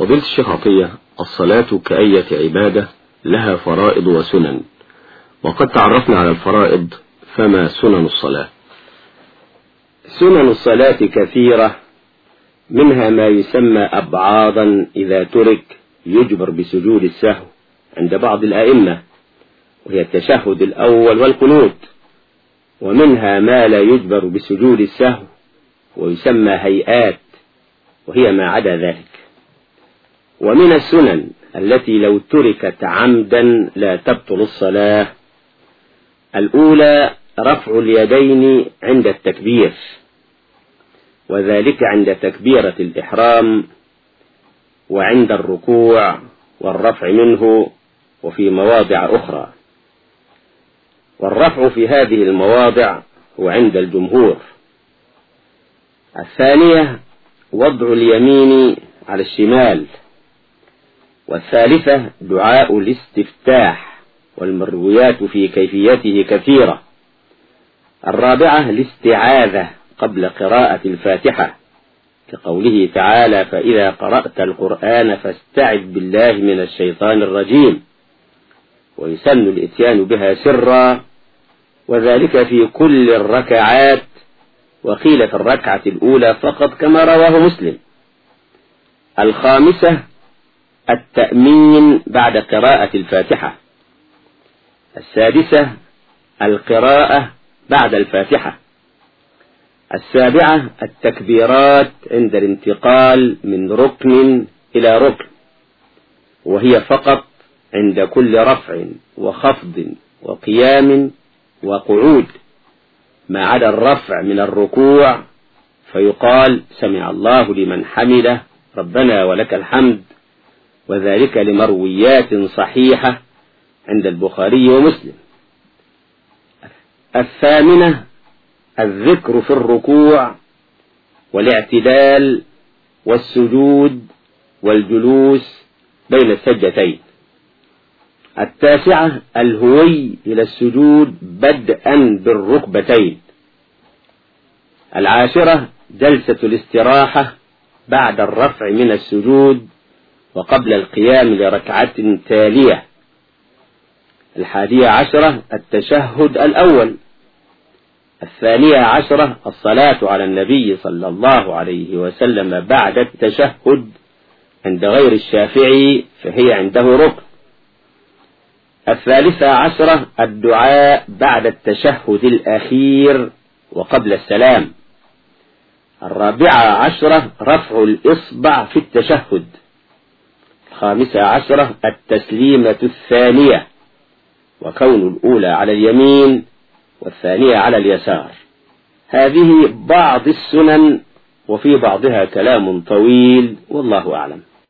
فضيلة الشيخ عطية الصلاة كأية عبادة لها فرائض وسنن. وقد تعرفنا على الفرائض فما سنن الصلاة؟ سنن الصلاة كثيرة منها ما يسمى أبعاضا إذا ترك يجبر بسجود السهو عند بعض الأئمة وهي التشهد الأول والقنوت. ومنها ما لا يجبر بسجود السهو ويسمى هيئات وهي ما عدا ذلك. ومن السنن التي لو تركت عمدا لا تبطل الصلاة. الأولى رفع اليدين عند التكبير وذلك عند تكبيرة الإحرام وعند الركوع والرفع منه وفي مواضع أخرى. والرفع في هذه المواضع هو عند الجمهور. الثانية وضع اليمين على الشمال والثالثة دعاء الاستفتاح والمرويات في كيفيته كثيرة. الرابعة الاستعاذة قبل قراءة الفاتحة. كقوله تعالى فإذا قرأت القرآن فاستعذ بالله من الشيطان الرجيم ويسن الإتيان بها سرا. وذلك في كل الركعات. وقيل في الركعة الأولى فقط كما رواه مسلم. الخامسة التأمين بعد قراءة الفاتحة. السادسة القراءة بعد الفاتحة. السابعة التكبيرات عند الانتقال من ركن إلى ركن. وهي فقط عند كل رفع وخفض وقيام وقعود. ما عدا الرفع من الركوع فيقال سمع الله لمن حمده ربنا ولك الحمد. وذلك لمرويات صحيحة عند البخاري ومسلم. الثامنة الذكر في الركوع والاعتدال والسجود والجلوس بين السجتين التاسعة الهوي إلى السجود بدءا بالركبتين. العاشرة جلسة الاستراحة بعد الرفع من السجود وقبل القيام لركعة تالية. الحادية عشرة التشهد الأول. الثانية عشرة الصلاة على النبي صلى الله عليه وسلم بعد التشهد عند غير الشافعي فهي عنده ركن. الثالثة عشرة الدعاء بعد التشهد الأخير وقبل السلام. الرابعة عشرة رفع الإصبع في التشهد. الخامسة عشرة التسليمة الثانية وكون الأولى على اليمين والثانية على اليسار. هذه بعض السنن وفي بعضها كلام طويل والله أعلم.